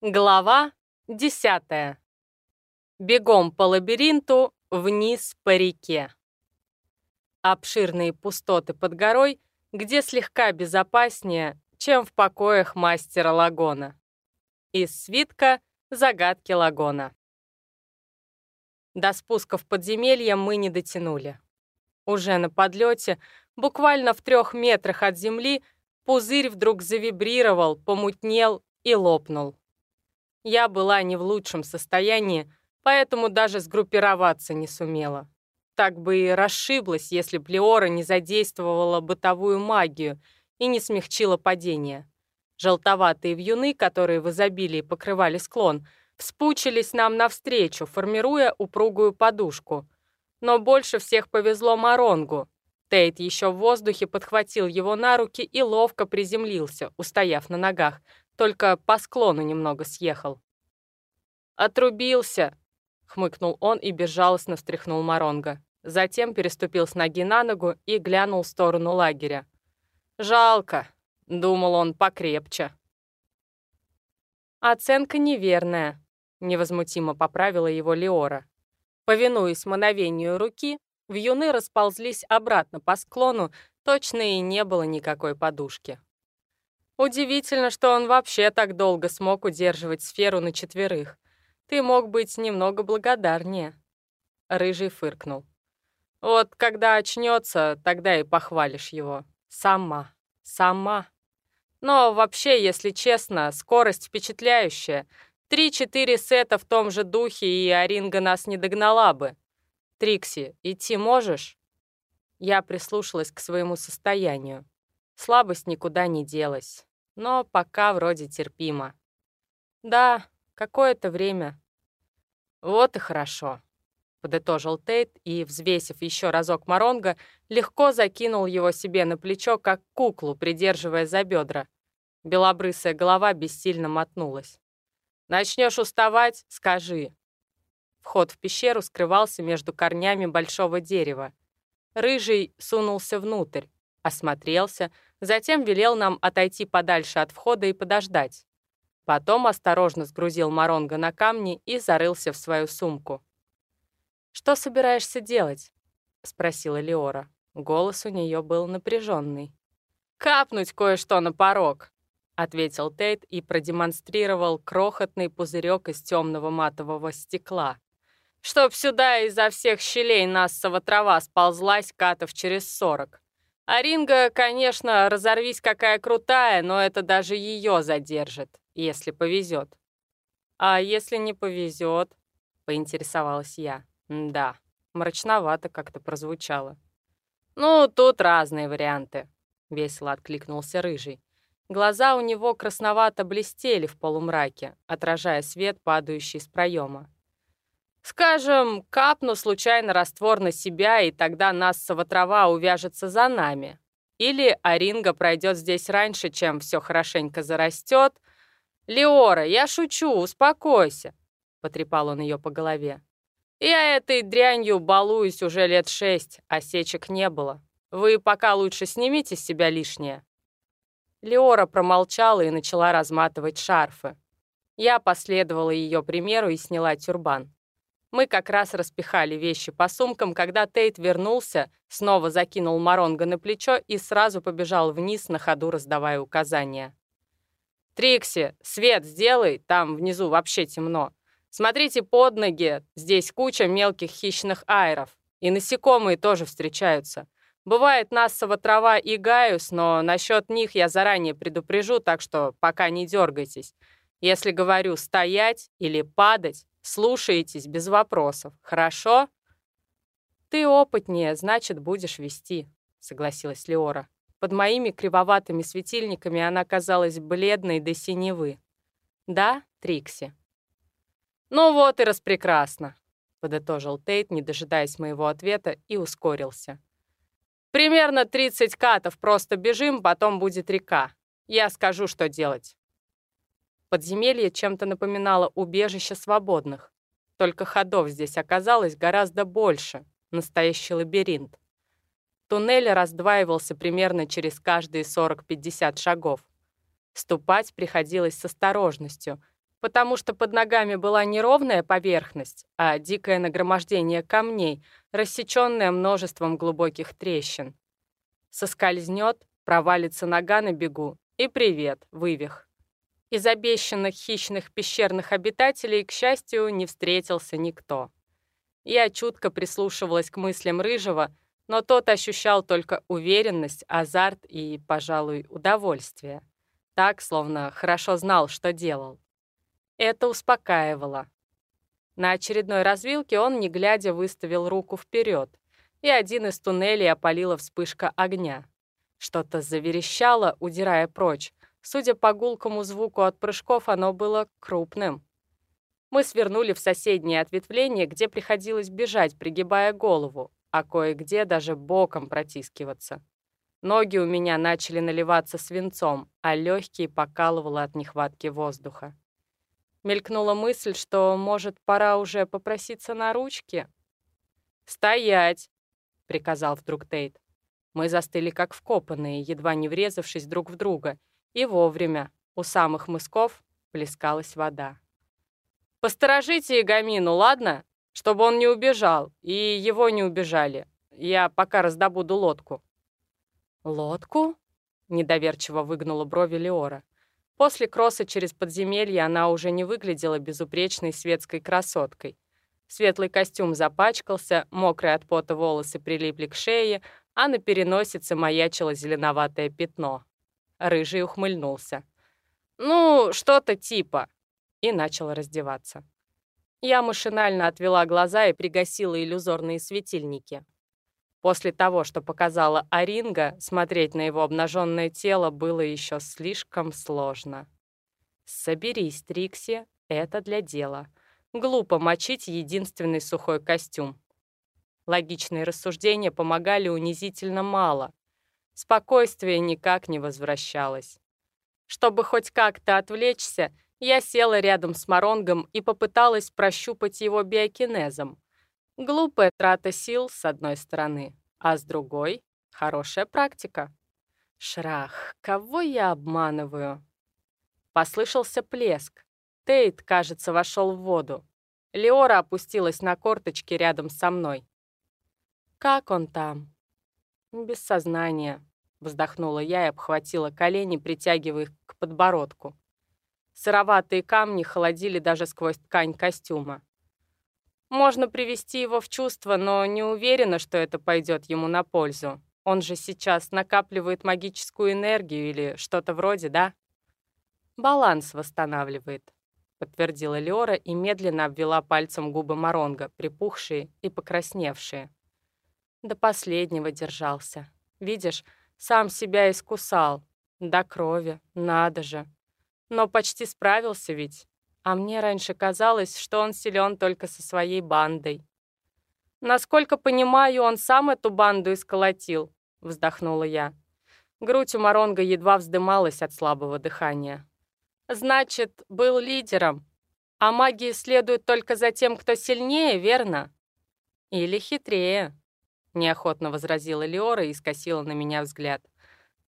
Глава десятая. Бегом по лабиринту, вниз по реке. Обширные пустоты под горой, где слегка безопаснее, чем в покоях мастера Лагона. Из свитка «Загадки Лагона». До спуска в подземелье мы не дотянули. Уже на подлете, буквально в трех метрах от земли, пузырь вдруг завибрировал, помутнел и лопнул. Я была не в лучшем состоянии, поэтому даже сгруппироваться не сумела. Так бы и расшиблась, если б Леора не задействовала бытовую магию и не смягчила падение. Желтоватые вьюны, которые в изобилии покрывали склон, вспучились нам навстречу, формируя упругую подушку. Но больше всех повезло Маронгу. Тейт еще в воздухе подхватил его на руки и ловко приземлился, устояв на ногах, только по склону немного съехал. «Отрубился!» — хмыкнул он и безжалостно встряхнул Моронга. Затем переступил с ноги на ногу и глянул в сторону лагеря. «Жалко!» — думал он покрепче. «Оценка неверная», — невозмутимо поправила его Леора. Повинуясь мановению руки, вьюны расползлись обратно по склону, точно и не было никакой подушки. Удивительно, что он вообще так долго смог удерживать сферу на четверых. Ты мог быть немного благодарнее. Рыжий фыркнул. Вот когда очнется, тогда и похвалишь его. Сама. Сама. Но вообще, если честно, скорость впечатляющая. Три-четыре сета в том же духе, и Аринга нас не догнала бы. Трикси, идти можешь? Я прислушалась к своему состоянию. Слабость никуда не делась но пока вроде терпимо. Да, какое-то время. Вот и хорошо, подытожил Тейт и, взвесив еще разок Моронга, легко закинул его себе на плечо, как куклу, придерживая за бедра. Белобрысая голова бессильно мотнулась. «Начнешь уставать? Скажи». Вход в пещеру скрывался между корнями большого дерева. Рыжий сунулся внутрь, осмотрелся, затем велел нам отойти подальше от входа и подождать. Потом осторожно сгрузил Моронга на камни и зарылся в свою сумку. «Что собираешься делать?» — спросила Леора. Голос у нее был напряженный. «Капнуть кое-что на порог», — ответил Тейт и продемонстрировал крохотный пузырек из темного матового стекла. «Чтоб сюда изо всех щелей нассова трава сползлась катов через сорок. А Ринга, конечно, разорвись какая крутая, но это даже ее задержит, если повезет. А если не повезет, поинтересовалась я. Да, мрачновато как-то прозвучало. Ну, тут разные варианты, весело откликнулся Рыжий. Глаза у него красновато блестели в полумраке, отражая свет, падающий с проема. Скажем, капну случайно раствор на себя, и тогда нассова трава увяжется за нами. Или Аринга пройдет здесь раньше, чем все хорошенько зарастет. «Леора, я шучу, успокойся», — потрепал он ее по голове. «Я этой дрянью балуюсь уже лет шесть, а сечек не было. Вы пока лучше снимите с себя лишнее». Леора промолчала и начала разматывать шарфы. Я последовала ее примеру и сняла тюрбан. Мы как раз распихали вещи по сумкам, когда Тейт вернулся, снова закинул Маронга на плечо и сразу побежал вниз, на ходу раздавая указания. «Трикси, свет сделай, там внизу вообще темно. Смотрите под ноги, здесь куча мелких хищных айров. И насекомые тоже встречаются. Бывает нассова трава и гаюс, но насчет них я заранее предупрежу, так что пока не дергайтесь. Если говорю «стоять» или «падать», Слушаетесь без вопросов, хорошо?» «Ты опытнее, значит, будешь вести», — согласилась Леора. Под моими кривоватыми светильниками она казалась бледной до синевы. «Да, Трикси?» «Ну вот и распрекрасно», — подытожил Тейт, не дожидаясь моего ответа, и ускорился. «Примерно 30 катов просто бежим, потом будет река. Я скажу, что делать». Подземелье чем-то напоминало убежище свободных. Только ходов здесь оказалось гораздо больше. Настоящий лабиринт. Туннель раздваивался примерно через каждые 40-50 шагов. Ступать приходилось с осторожностью, потому что под ногами была не ровная поверхность, а дикое нагромождение камней, рассеченное множеством глубоких трещин. Соскользнет, провалится нога на бегу, и привет, вывих. Из обещанных хищных пещерных обитателей, к счастью, не встретился никто. Я чутко прислушивалась к мыслям Рыжего, но тот ощущал только уверенность, азарт и, пожалуй, удовольствие. Так, словно хорошо знал, что делал. Это успокаивало. На очередной развилке он, не глядя, выставил руку вперед, и один из туннелей опалила вспышка огня. Что-то заверещало, удирая прочь. Судя по гулкому звуку от прыжков, оно было крупным. Мы свернули в соседнее ответвление, где приходилось бежать, пригибая голову, а кое-где даже боком протискиваться. Ноги у меня начали наливаться свинцом, а легкие покалывало от нехватки воздуха. Мелькнула мысль, что, может, пора уже попроситься на ручки. «Стоять!» — приказал вдруг Тейт. Мы застыли как вкопанные, едва не врезавшись друг в друга. И вовремя. У самых мысков плескалась вода. «Посторожите Игамину, ладно? Чтобы он не убежал, и его не убежали. Я пока раздобуду лодку». «Лодку?» — недоверчиво выгнула брови Леора. После кросса через подземелье она уже не выглядела безупречной светской красоткой. Светлый костюм запачкался, мокрые от пота волосы прилипли к шее, а на переносице маячило зеленоватое пятно. Рыжий ухмыльнулся. «Ну, что-то типа», и начал раздеваться. Я машинально отвела глаза и пригасила иллюзорные светильники. После того, что показала Аринга, смотреть на его обнаженное тело было еще слишком сложно. «Соберись, Трикси, это для дела. Глупо мочить единственный сухой костюм». Логичные рассуждения помогали унизительно мало. Спокойствие никак не возвращалось. Чтобы хоть как-то отвлечься, я села рядом с Маронгом и попыталась прощупать его биокинезом, Глупая трата сил, с одной стороны, а с другой — хорошая практика. Шрах, кого я обманываю? Послышался плеск. Тейт, кажется, вошел в воду. Леора опустилась на корточки рядом со мной. «Как он там?» «Без сознания», — вздохнула я и обхватила колени, притягивая их к подбородку. Сыроватые камни холодили даже сквозь ткань костюма. Можно привести его в чувство, но не уверена, что это пойдет ему на пользу. Он же сейчас накапливает магическую энергию или что-то вроде, да? Баланс восстанавливает, подтвердила Леора и медленно обвела пальцем губы Моронга, припухшие и покрасневшие. До последнего держался. Видишь, сам себя искусал. До крови, надо же. Но почти справился ведь. А мне раньше казалось, что он силен только со своей бандой. «Насколько понимаю, он сам эту банду исколотил», — вздохнула я. Грудь у Моронга едва вздымалась от слабого дыхания. «Значит, был лидером. А магии следует только за тем, кто сильнее, верно?» «Или хитрее», — неохотно возразила Леора и скосила на меня взгляд.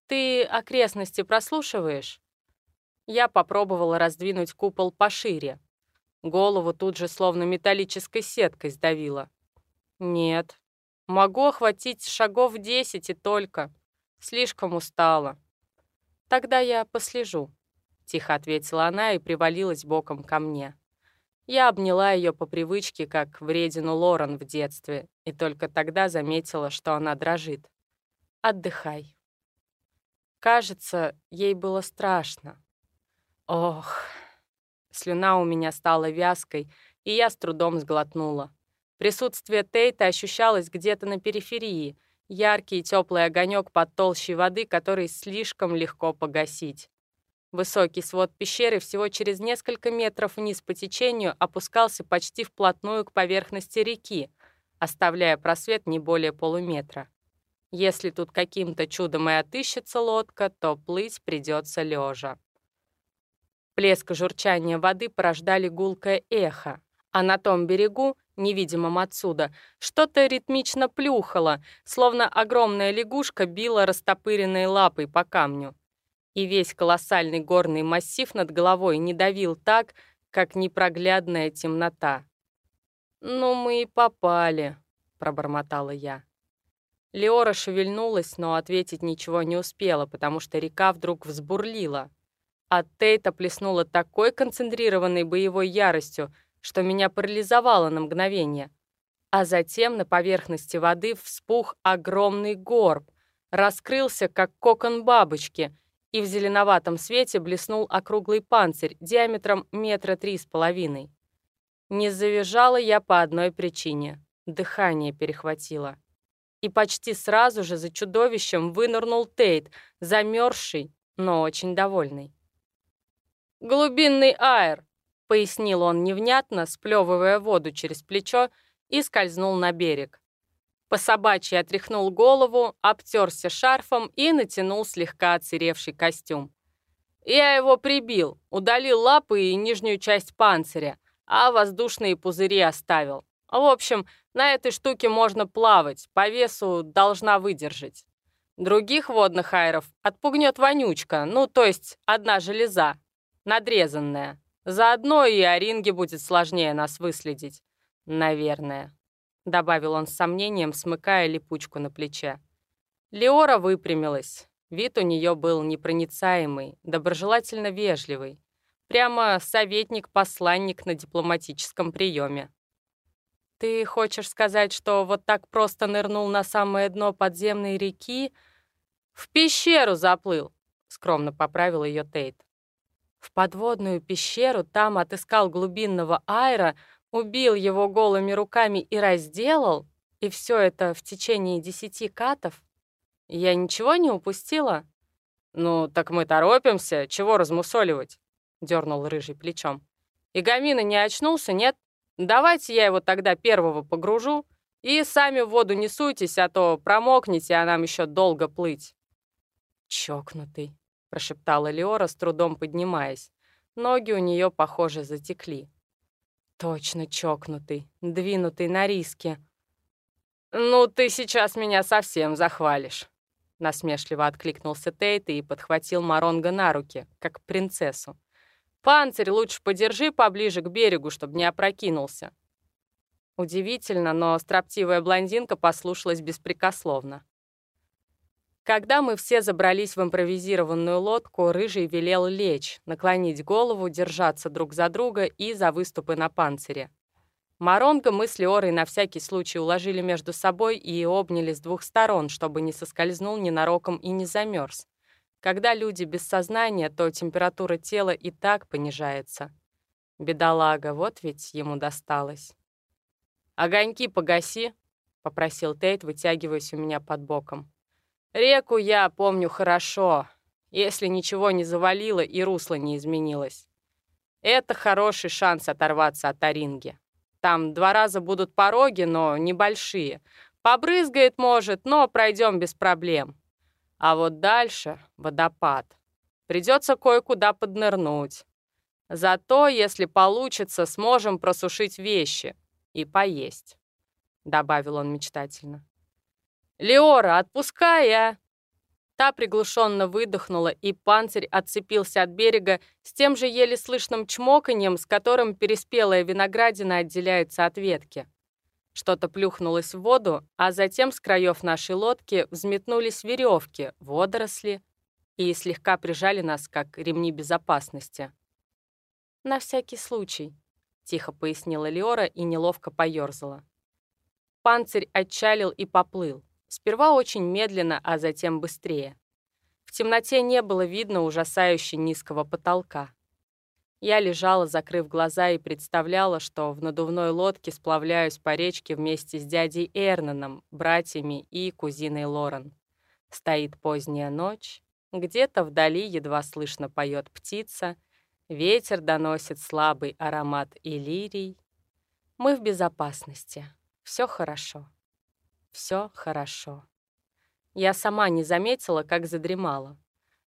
«Ты окрестности прослушиваешь?» Я попробовала раздвинуть купол пошире. Голову тут же словно металлической сеткой сдавило. Нет, могу охватить шагов десять и только. Слишком устала. Тогда я послежу, тихо ответила она и привалилась боком ко мне. Я обняла ее по привычке, как вредину Лорен в детстве, и только тогда заметила, что она дрожит. «Отдыхай». Кажется, ей было страшно. Ох, слюна у меня стала вязкой, и я с трудом сглотнула. Присутствие Тейта ощущалось где-то на периферии, яркий и теплый огонек под толщей воды, который слишком легко погасить. Высокий свод пещеры всего через несколько метров вниз по течению опускался почти вплотную к поверхности реки, оставляя просвет не более полуметра. Если тут каким-то чудом и отыщется лодка, то плыть придется лежа. Плеск и журчание воды порождали гулкое эхо, а на том берегу, невидимом отсюда, что-то ритмично плюхало, словно огромная лягушка била растопыренной лапой по камню. И весь колоссальный горный массив над головой не давил так, как непроглядная темнота. «Ну, мы и попали», — пробормотала я. Леора шевельнулась, но ответить ничего не успела, потому что река вдруг взбурлила. От Тейта плеснула такой концентрированной боевой яростью, что меня парализовало на мгновение. А затем на поверхности воды вспух огромный горб, раскрылся, как кокон бабочки, и в зеленоватом свете блеснул округлый панцирь диаметром метра три с половиной. Не завизжала я по одной причине — дыхание перехватило и почти сразу же за чудовищем вынырнул Тейт, замерзший, но очень довольный. «Глубинный аэр», — пояснил он невнятно, сплевывая воду через плечо, и скользнул на берег. По собачьи отряхнул голову, обтерся шарфом и натянул слегка отсыревший костюм. Я его прибил, удалил лапы и нижнюю часть панциря, а воздушные пузыри оставил. В общем, на этой штуке можно плавать, по весу должна выдержать. Других водных аэров отпугнет вонючка, ну, то есть одна железа, надрезанная. Заодно и о ринге будет сложнее нас выследить. Наверное. Добавил он с сомнением, смыкая липучку на плече. Леора выпрямилась. Вид у нее был непроницаемый, доброжелательно вежливый. Прямо советник-посланник на дипломатическом приеме. «Ты хочешь сказать, что вот так просто нырнул на самое дно подземной реки?» «В пещеру заплыл», — скромно поправил ее Тейт. В подводную пещеру там отыскал глубинного айра, убил его голыми руками и разделал, и все это в течение десяти катов? Я ничего не упустила? «Ну, так мы торопимся, чего размусоливать?» — дернул рыжий плечом. «Игамина не очнулся, нет?» Давайте я его тогда первого погружу, и сами в воду не суйтесь, а то промокнете, а нам еще долго плыть». «Чокнутый», — прошептала Леора, с трудом поднимаясь. Ноги у нее, похоже, затекли. «Точно чокнутый, двинутый на риске». «Ну, ты сейчас меня совсем захвалишь», — насмешливо откликнулся Тейт и подхватил Маронга на руки, как принцессу. Панцирь лучше подержи поближе к берегу, чтобы не опрокинулся». Удивительно, но строптивая блондинка послушалась беспрекословно. Когда мы все забрались в импровизированную лодку, Рыжий велел лечь, наклонить голову, держаться друг за друга и за выступы на панцире. Маронга мы с Леорой на всякий случай уложили между собой и обняли с двух сторон, чтобы не соскользнул ненароком и не замерз. Когда люди без сознания, то температура тела и так понижается. Бедолага, вот ведь ему досталось. «Огоньки погаси», — попросил Тейт, вытягиваясь у меня под боком. «Реку я помню хорошо, если ничего не завалило и русло не изменилось. Это хороший шанс оторваться от Оринги. Там два раза будут пороги, но небольшие. Побрызгает, может, но пройдем без проблем. А вот дальше — водопад. Придется кое-куда поднырнуть. Зато, если получится, сможем просушить вещи и поесть», — добавил он мечтательно. «Леора, отпускай, а!» Та приглушенно выдохнула, и панцирь отцепился от берега с тем же еле слышным чмоканьем, с которым переспелая виноградина отделяется от ветки. Что-то плюхнулось в воду, а затем с краев нашей лодки взметнулись веревки, водоросли и слегка прижали нас, как ремни безопасности. «На всякий случай», — тихо пояснила Леора и неловко поёрзала. Панцирь отчалил и поплыл. Сперва очень медленно, а затем быстрее. В темноте не было видно ужасающе низкого потолка. Я лежала, закрыв глаза, и представляла, что в надувной лодке сплавляюсь по речке вместе с дядей Эрнаном, братьями и кузиной Лорен. Стоит поздняя ночь, где-то вдали едва слышно поет птица, ветер доносит слабый аромат иллирий. Мы в безопасности. Все хорошо. Все хорошо. Я сама не заметила, как задремала,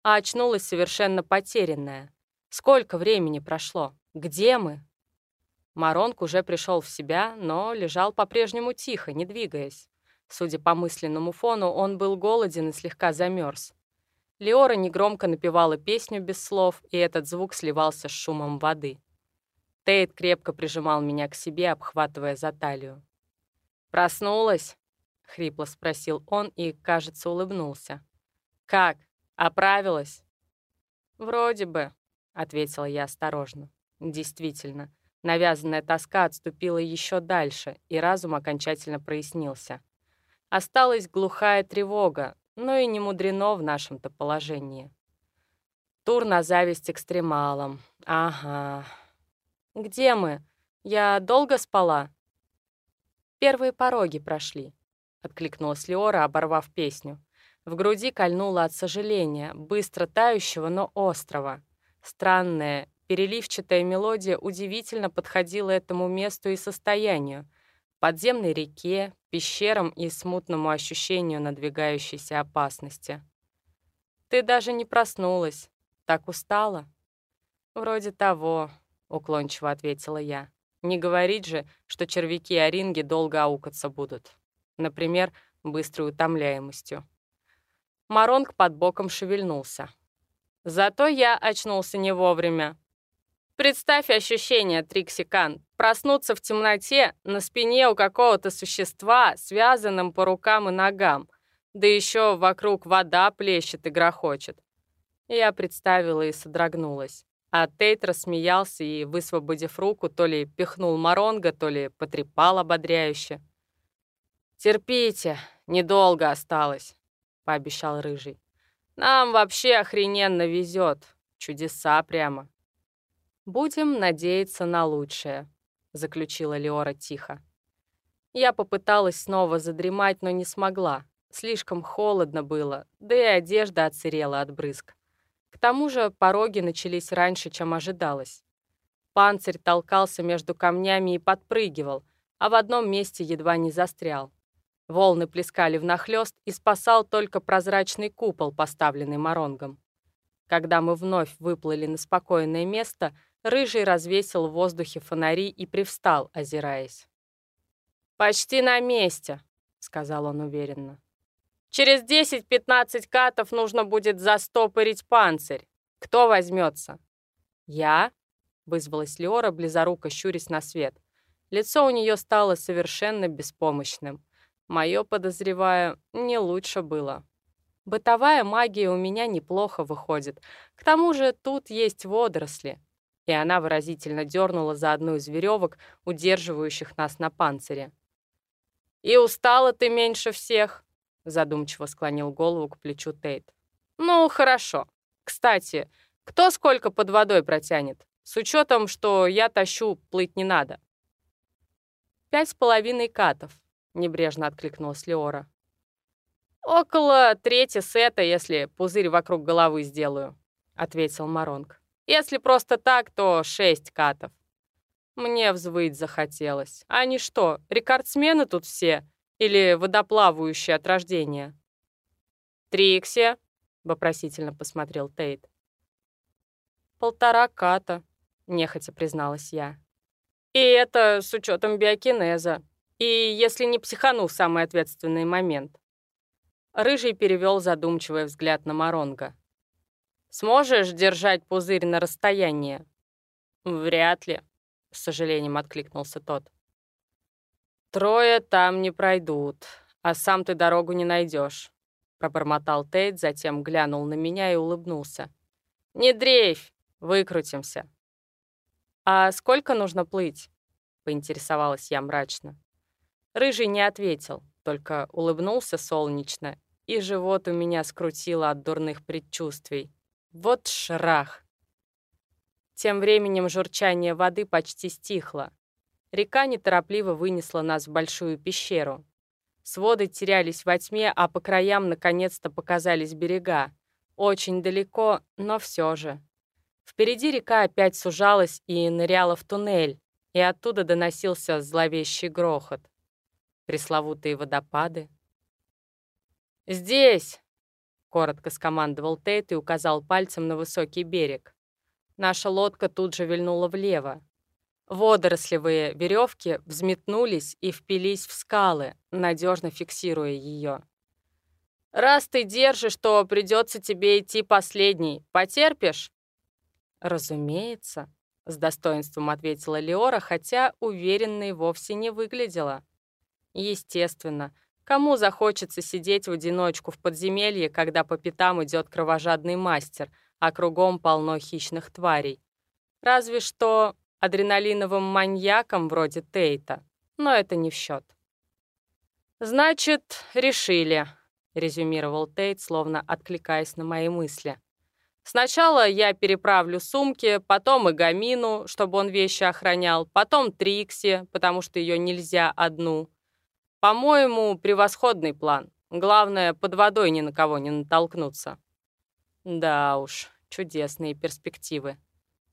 а очнулась совершенно потерянная — Сколько времени прошло? Где мы? Маронг уже пришел в себя, но лежал по-прежнему тихо, не двигаясь. Судя по мысленному фону, он был голоден и слегка замерз. Леора негромко напевала песню без слов, и этот звук сливался с шумом воды. Тейт крепко прижимал меня к себе, обхватывая за талию. «Проснулась?» — хрипло спросил он и, кажется, улыбнулся. «Как? Оправилась?» «Вроде бы», — ответила я осторожно. Действительно, навязанная тоска отступила еще дальше, и разум окончательно прояснился. Осталась глухая тревога, но и не мудрено в нашем-то положении. Тур на зависть экстремалам. Ага. Где мы? Я долго спала? Первые пороги прошли, откликнулась Леора, оборвав песню. В груди кольнуло от сожаления, быстро тающего, но острого. Странная, переливчатая мелодия удивительно подходила этому месту и состоянию. Подземной реке, пещерам и смутному ощущению надвигающейся опасности. «Ты даже не проснулась. Так устала?» «Вроде того», — уклончиво ответила я. «Не говорить же, что червяки и оринги долго аукаться будут. Например, быстрой утомляемостью». Маронг под боком шевельнулся. Зато я очнулся не вовремя. Представь ощущение, Триксикан, проснуться в темноте на спине у какого-то существа, связанным по рукам и ногам, да еще вокруг вода плещет и грохочет. Я представила и содрогнулась. А Тейт рассмеялся и, высвободив руку, то ли пихнул Маронга, то ли потрепал ободряюще. «Терпите, недолго осталось пообещал Рыжий. «Нам вообще охрененно везет. Чудеса прямо». «Будем надеяться на лучшее», — заключила Леора тихо. Я попыталась снова задремать, но не смогла. Слишком холодно было, да и одежда отсырела от брызг. К тому же пороги начались раньше, чем ожидалось. Панцирь толкался между камнями и подпрыгивал, а в одном месте едва не застрял. Волны плескали внахлёст, и спасал только прозрачный купол, поставленный Моронгом. Когда мы вновь выплыли на спокойное место, Рыжий развесил в воздухе фонари и привстал, озираясь. «Почти на месте», — сказал он уверенно. «Через 10-15 катов нужно будет застопорить панцирь. Кто возьмется?» «Я?» — вызвалась Леора, близоруко щурясь на свет. Лицо у нее стало совершенно беспомощным. Мое, подозреваю, не лучше было. Бытовая магия у меня неплохо выходит. К тому же тут есть водоросли. И она выразительно дернула за одну из веревок, удерживающих нас на панцире. «И устала ты меньше всех», — задумчиво склонил голову к плечу Тейт. «Ну, хорошо. Кстати, кто сколько под водой протянет? С учетом, что я тащу, плыть не надо». «Пять с половиной катов», небрежно откликнулась Леора. «Около трети сета, если пузырь вокруг головы сделаю», — ответил Маронг. «Если просто так, то шесть катов». Мне взвыть захотелось. Они что, рекордсмены тут все? Или водоплавающие от рождения? «Трикси?» — вопросительно посмотрел Тейт. «Полтора ката», — нехотя призналась я. «И это с учетом биокинеза. И если не психану в самый ответственный момент. Рыжий перевел задумчивый взгляд на Моронга. «Сможешь держать пузырь на расстоянии?» «Вряд ли», — с сожалением откликнулся тот. «Трое там не пройдут, а сам ты дорогу не найдешь», — пробормотал Тейт, затем глянул на меня и улыбнулся. «Не дрейфь, выкрутимся». «А сколько нужно плыть?» — поинтересовалась я мрачно. Рыжий не ответил, только улыбнулся солнечно, и живот у меня скрутило от дурных предчувствий. Вот шрах! Тем временем журчание воды почти стихло. Река неторопливо вынесла нас в большую пещеру. Своды терялись во тьме, а по краям наконец-то показались берега. Очень далеко, но все же. Впереди река опять сужалась и ныряла в туннель, и оттуда доносился зловещий грохот пресловутые водопады. «Здесь!» — коротко скомандовал Тейт и указал пальцем на высокий берег. Наша лодка тут же вильнула влево. Водорослевые веревки взметнулись и впились в скалы, надежно фиксируя ее. «Раз ты держишь, то придется тебе идти последний. Потерпишь?» «Разумеется», — с достоинством ответила Леора, хотя уверенной вовсе не выглядела. Естественно, кому захочется сидеть в одиночку в подземелье, когда по пятам идет кровожадный мастер, а кругом полно хищных тварей? Разве что адреналиновым маньяком вроде Тейта, но это не в счет. «Значит, решили», — резюмировал Тейт, словно откликаясь на мои мысли. Сначала я переправлю сумки, потом и Гамину, чтобы он вещи охранял, потом Трикси, потому что ее нельзя одну. По-моему, превосходный план. Главное, под водой ни на кого не натолкнуться. Да уж, чудесные перспективы.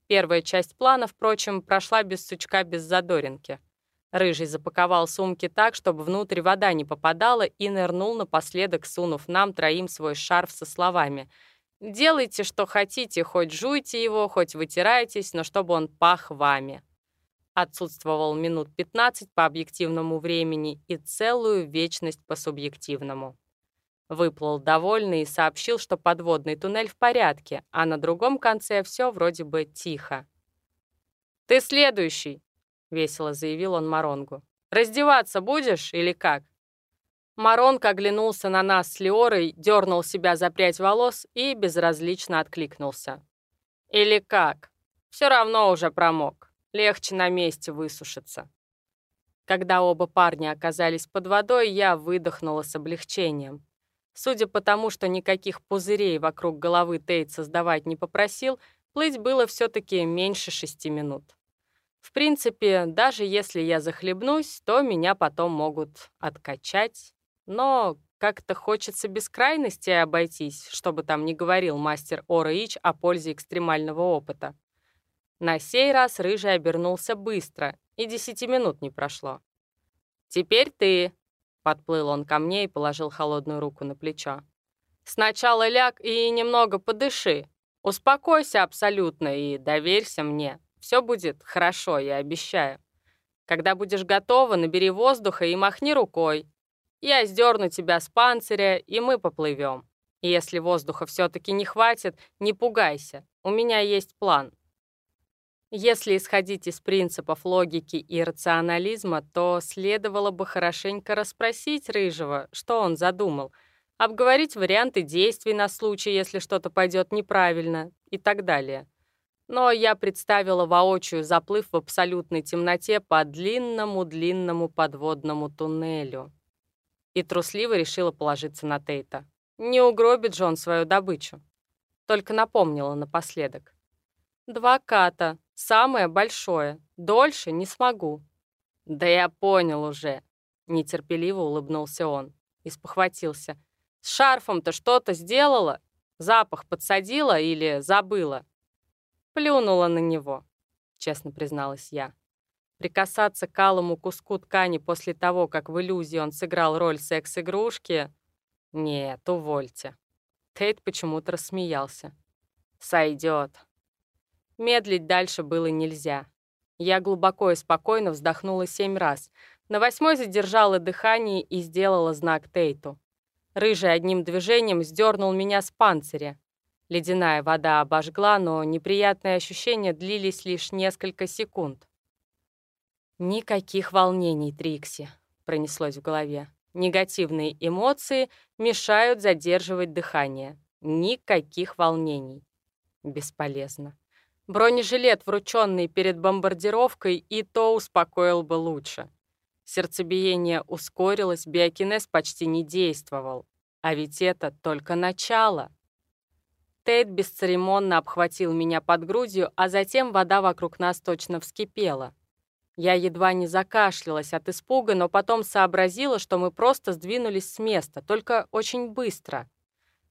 Первая часть плана, впрочем, прошла без сучка, без задоринки. Рыжий запаковал сумки так, чтобы внутрь вода не попадала, и нырнул напоследок, сунув нам троим свой шарф со словами — Делайте, что хотите, хоть жуйте его, хоть вытирайтесь, но чтобы он пах вами. Отсутствовал минут 15 по объективному времени и целую вечность по субъективному. Выплыл довольный и сообщил, что подводный туннель в порядке, а на другом конце все вроде бы тихо. «Ты следующий», — весело заявил он Маронгу. «Раздеваться будешь или как?» Маронк оглянулся на нас с Леорой, дернул себя за прядь волос и безразлично откликнулся. «Или как? Все равно уже промок. Легче на месте высушиться». Когда оба парня оказались под водой, я выдохнула с облегчением. Судя по тому, что никаких пузырей вокруг головы Тейт создавать не попросил, плыть было все-таки меньше шести минут. В принципе, даже если я захлебнусь, то меня потом могут откачать но как-то хочется без крайности обойтись, чтобы там не говорил мастер Ораич о пользе экстремального опыта. На сей раз Рыжий обернулся быстро, и десяти минут не прошло. «Теперь ты», — подплыл он ко мне и положил холодную руку на плечо. «Сначала ляг и немного подыши. Успокойся абсолютно и доверься мне. Все будет хорошо, я обещаю. Когда будешь готова, набери воздуха и махни рукой. Я сдерну тебя с панциря, и мы поплывем. Если воздуха все-таки не хватит, не пугайся. У меня есть план. Если исходить из принципов логики и рационализма, то следовало бы хорошенько расспросить Рыжего, что он задумал, обговорить варианты действий на случай, если что-то пойдет неправильно и так далее. Но я представила воочию заплыв в абсолютной темноте по длинному-длинному подводному туннелю и трусливо решила положиться на Тейта. Не угробит же он свою добычу. Только напомнила напоследок. «Два ката, самое большое, дольше не смогу». «Да я понял уже», — нетерпеливо улыбнулся он и спохватился. «С шарфом-то что-то сделала? Запах подсадила или забыла?» Плюнула на него, честно призналась я. Прикасаться к алому куску ткани после того, как в иллюзии он сыграл роль секс-игрушки? Нет, увольте. Тейт почему-то рассмеялся. Сойдет. Медлить дальше было нельзя. Я глубоко и спокойно вздохнула семь раз. На восьмой задержала дыхание и сделала знак Тейту. Рыжий одним движением сдернул меня с панциря. Ледяная вода обожгла, но неприятные ощущения длились лишь несколько секунд. «Никаких волнений, Трикси», — пронеслось в голове. «Негативные эмоции мешают задерживать дыхание. Никаких волнений». Бесполезно. Бронежилет, врученный перед бомбардировкой, и то успокоил бы лучше. Сердцебиение ускорилось, биокинез почти не действовал. А ведь это только начало. Тейт бесцеремонно обхватил меня под грудью, а затем вода вокруг нас точно вскипела. Я едва не закашлялась от испуга, но потом сообразила, что мы просто сдвинулись с места, только очень быстро.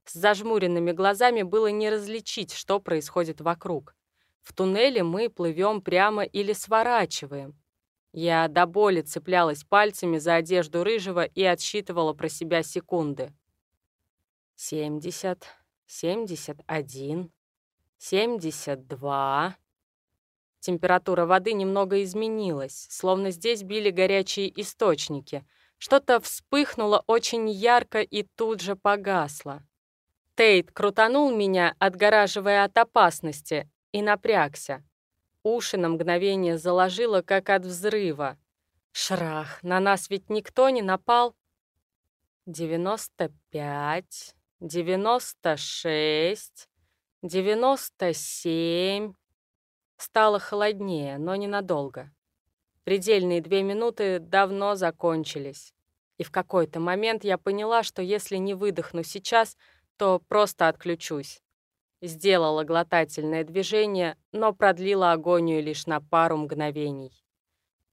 С зажмуренными глазами было не различить, что происходит вокруг. В туннеле мы плывем прямо или сворачиваем. Я до боли цеплялась пальцами за одежду рыжего и отсчитывала про себя секунды. «Семьдесят, семьдесят один, семьдесят два...» Температура воды немного изменилась, словно здесь били горячие источники. Что-то вспыхнуло очень ярко и тут же погасло. Тейт крутанул меня, отгораживая от опасности, и напрягся. Уши на мгновение заложило, как от взрыва. Шрах, на нас ведь никто не напал. Девяносто пять, девяносто шесть, девяносто семь. Стало холоднее, но ненадолго. Предельные две минуты давно закончились. И в какой-то момент я поняла, что если не выдохну сейчас, то просто отключусь. Сделала глотательное движение, но продлила агонию лишь на пару мгновений.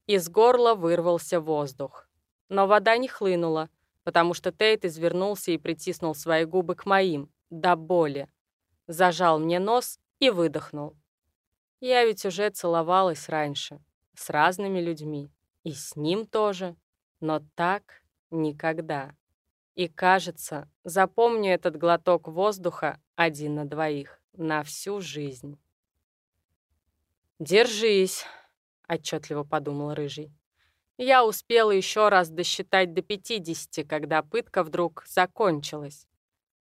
Из горла вырвался воздух. Но вода не хлынула, потому что Тейт извернулся и притиснул свои губы к моим, до боли. Зажал мне нос и выдохнул. Я ведь уже целовалась раньше, с разными людьми, и с ним тоже, но так никогда. И кажется, запомню этот глоток воздуха один на двоих на всю жизнь. «Держись», — отчетливо подумал Рыжий. Я успела еще раз досчитать до 50, когда пытка вдруг закончилась.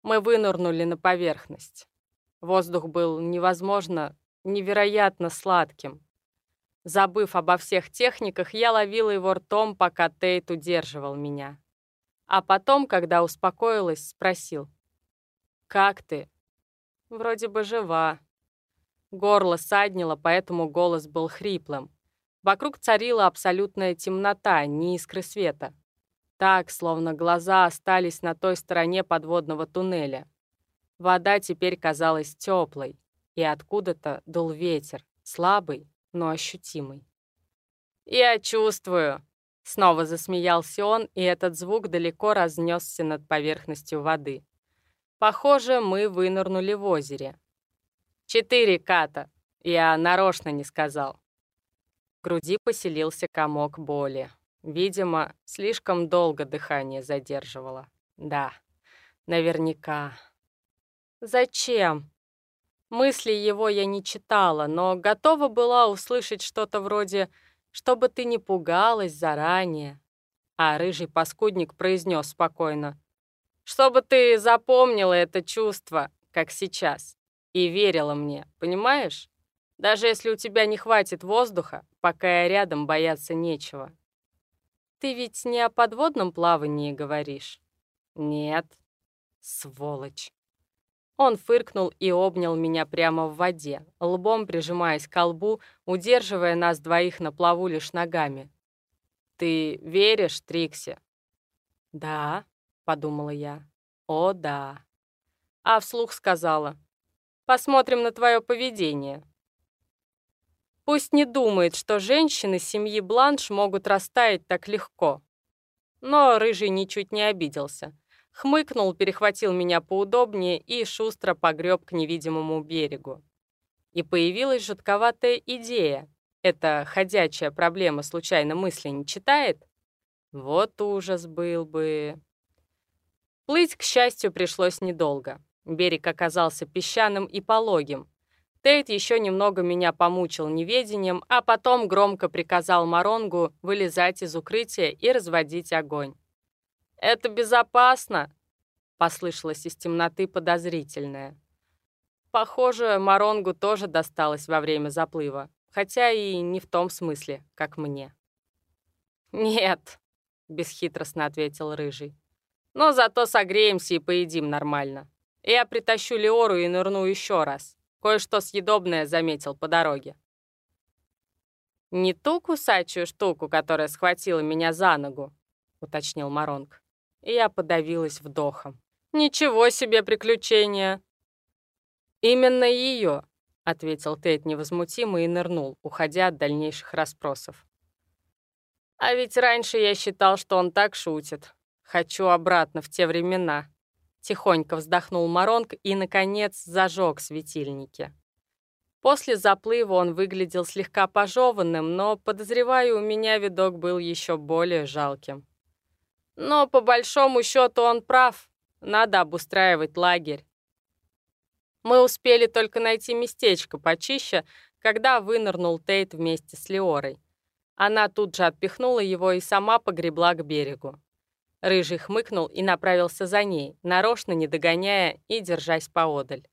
Мы вынырнули на поверхность. Воздух был невозможно, невероятно сладким. Забыв обо всех техниках, я ловила его ртом, пока Тейт удерживал меня. А потом, когда успокоилась, спросил. «Как ты?» «Вроде бы жива». Горло саднило, поэтому голос был хриплым. Вокруг царила абсолютная темнота, ни искры света. Так, словно глаза остались на той стороне подводного туннеля. Вода теперь казалась теплой, и откуда-то дул ветер, слабый, но ощутимый. «Я чувствую», Снова засмеялся он, и этот звук далеко разнесся над поверхностью воды. Похоже, мы вынырнули в озере. «Четыре ката!» Я нарочно не сказал. В груди поселился комок боли. Видимо, слишком долго дыхание задерживало. Да, наверняка. Зачем? Мысли его я не читала, но готова была услышать что-то вроде чтобы ты не пугалась заранее». А рыжий паскудник произнес спокойно. «Чтобы ты запомнила это чувство, как сейчас, и верила мне, понимаешь? Даже если у тебя не хватит воздуха, пока я рядом, бояться нечего». «Ты ведь не о подводном плавании говоришь?» «Нет». «Сволочь». Он фыркнул и обнял меня прямо в воде, лбом прижимаясь к лбу, удерживая нас двоих на плаву лишь ногами. «Ты веришь, Трикси?» «Да», — подумала я. «О, да». А вслух сказала. «Посмотрим на твое поведение». Пусть не думает, что женщины семьи Бланш могут растаять так легко. Но Рыжий ничуть не обиделся. Хмыкнул, перехватил меня поудобнее и шустро погреб к невидимому берегу. И появилась жутковатая идея. Эта ходячая проблема случайно мысли не читает? Вот ужас был бы. Плыть, к счастью, пришлось недолго. Берег оказался песчаным и пологим. Тейт еще немного меня помучил неведением, а потом громко приказал Маронгу вылезать из укрытия и разводить огонь. «Это безопасно!» — послышалось из темноты подозрительное. Похоже, Маронгу тоже досталось во время заплыва, хотя и не в том смысле, как мне. «Нет», — бесхитростно ответил Рыжий. «Но зато согреемся и поедим нормально. Я притащу Леору и нырну еще раз. Кое-что съедобное заметил по дороге». «Не ту кусачую штуку, которая схватила меня за ногу», — уточнил Маронг. Я подавилась вдохом. «Ничего себе приключения!» «Именно ее», — ответил Тейт невозмутимо и нырнул, уходя от дальнейших расспросов. «А ведь раньше я считал, что он так шутит. Хочу обратно в те времена». Тихонько вздохнул Маронг и, наконец, зажег светильники. После заплыва он выглядел слегка пожеванным, но, подозреваю, у меня видок был еще более жалким. Но по большому счету он прав. Надо обустраивать лагерь. Мы успели только найти местечко почище, когда вынырнул Тейт вместе с Леорой. Она тут же отпихнула его и сама погребла к берегу. Рыжий хмыкнул и направился за ней, нарочно не догоняя и держась поодаль.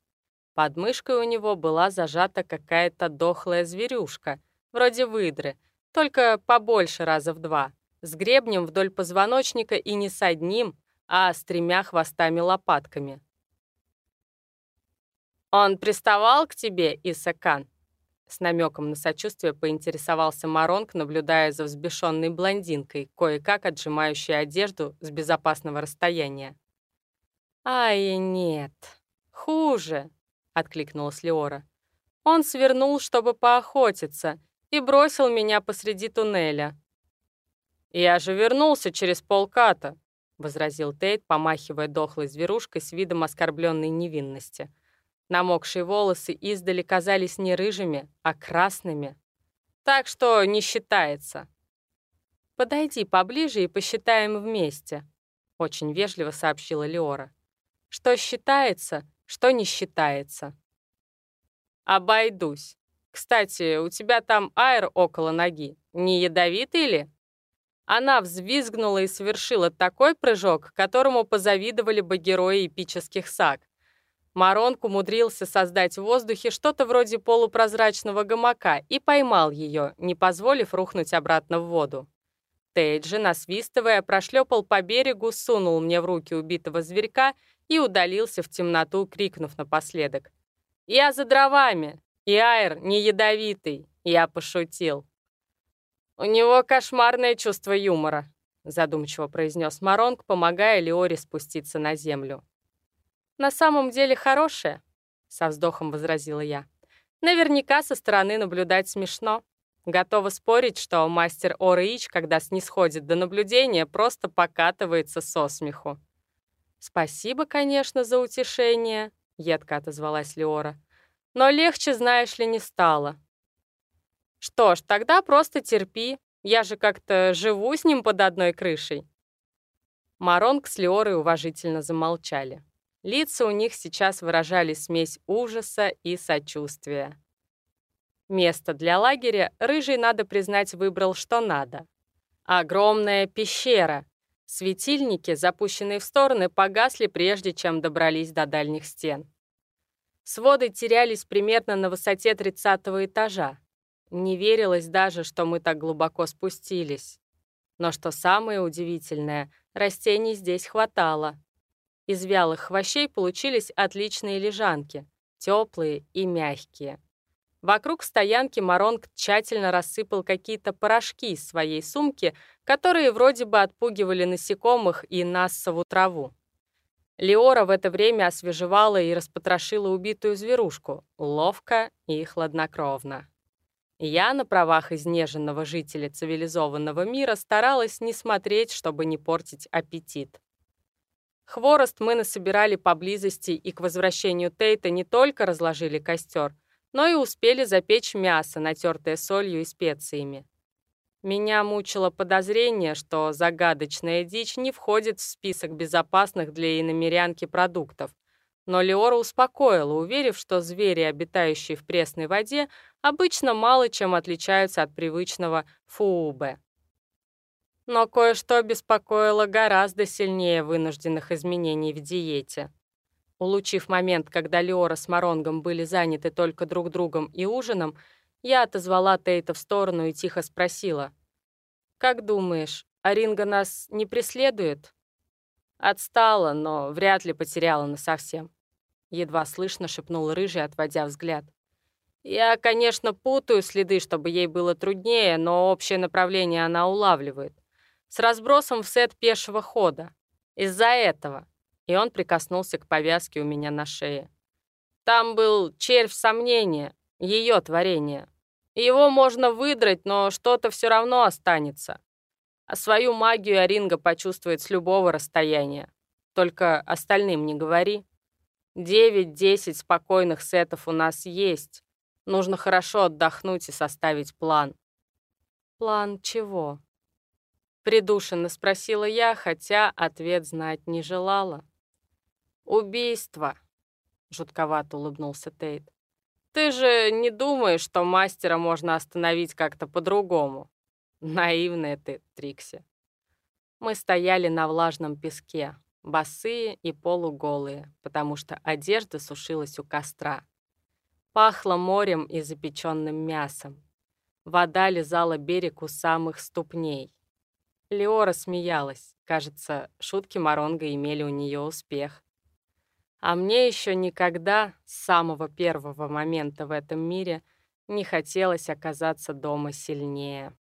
Под мышкой у него была зажата какая-то дохлая зверюшка, вроде выдры, только побольше раза в два, с гребнем вдоль позвоночника и не с одним, а с тремя хвостами-лопатками. «Он приставал к тебе, Исакан?» С намеком на сочувствие поинтересовался Маронг, наблюдая за взбешенной блондинкой, кое-как отжимающей одежду с безопасного расстояния. «Ай, нет, хуже!» — откликнулась Леора. «Он свернул, чтобы поохотиться, и бросил меня посреди туннеля». «Я же вернулся через полката», — возразил Тейт, помахивая дохлой зверушкой с видом оскорбленной невинности. Намокшие волосы издали казались не рыжими, а красными. Так что не считается. «Подойди поближе и посчитаем вместе», — очень вежливо сообщила Леора. «Что считается, что не считается». «Обойдусь. Кстати, у тебя там аэр около ноги. Не ядовитый ли?» Она взвизгнула и совершила такой прыжок, которому позавидовали бы герои эпических саг. Маронг умудрился создать в воздухе что-то вроде полупрозрачного гамака и поймал ее, не позволив рухнуть обратно в воду. Тейджи, насвистывая, прошлепал по берегу, сунул мне в руки убитого зверька и удалился в темноту, крикнув напоследок. «Я за дровами! И Айр не ядовитый!» Я пошутил. «У него кошмарное чувство юмора», задумчиво произнес Маронг, помогая Леоре спуститься на землю. «На самом деле хорошее», — со вздохом возразила я. «Наверняка со стороны наблюдать смешно. Готова спорить, что мастер Орыич, когда снисходит до наблюдения, просто покатывается со смеху». «Спасибо, конечно, за утешение», — едко отозвалась Леора. «Но легче, знаешь ли, не стало». «Что ж, тогда просто терпи. Я же как-то живу с ним под одной крышей». Маронг с Леорой уважительно замолчали. Лица у них сейчас выражали смесь ужаса и сочувствия. Место для лагеря Рыжий, надо признать, выбрал что надо. Огромная пещера. Светильники, запущенные в стороны, погасли, прежде чем добрались до дальних стен. Своды терялись примерно на высоте 30 этажа. Не верилось даже, что мы так глубоко спустились. Но что самое удивительное, растений здесь хватало. Из вялых хвощей получились отличные лежанки, теплые и мягкие. Вокруг стоянки Маронг тщательно рассыпал какие-то порошки из своей сумки, которые вроде бы отпугивали насекомых и нассову траву. Леора в это время освежевала и распотрошила убитую зверушку, ловко и хладнокровно. Я на правах изнеженного жителя цивилизованного мира старалась не смотреть, чтобы не портить аппетит. Хворост мы насобирали поблизости и к возвращению Тейта не только разложили костер, но и успели запечь мясо, натертое солью и специями. Меня мучило подозрение, что загадочная дичь не входит в список безопасных для иномерянки продуктов, но Леора успокоила, уверив, что звери, обитающие в пресной воде, обычно мало чем отличаются от привычного фуубе. Но кое-что беспокоило гораздо сильнее вынужденных изменений в диете. Улучив момент, когда Леора с Маронгом были заняты только друг другом и ужином, я отозвала Тейта в сторону и тихо спросила. «Как думаешь, Аринга нас не преследует?» «Отстала, но вряд ли потеряла насовсем», — едва слышно шепнул Рыжий, отводя взгляд. «Я, конечно, путаю следы, чтобы ей было труднее, но общее направление она улавливает с разбросом в сет пешего хода. Из-за этого. И он прикоснулся к повязке у меня на шее. Там был червь сомнения, ее творение. Его можно выдрать, но что-то все равно останется. А свою магию Аринга почувствует с любого расстояния. Только остальным не говори. Девять-десять спокойных сетов у нас есть. Нужно хорошо отдохнуть и составить план. План чего? Придушенно спросила я, хотя ответ знать не желала. «Убийство», — жутковато улыбнулся Тейт. «Ты же не думаешь, что мастера можно остановить как-то по-другому? Наивная ты, Трикси». Мы стояли на влажном песке. босые и полуголые, потому что одежда сушилась у костра. Пахло морем и запеченным мясом. Вода лизала берег у самых ступней. Леора смеялась. Кажется, шутки Моронга имели у нее успех. А мне еще никогда, с самого первого момента в этом мире, не хотелось оказаться дома сильнее.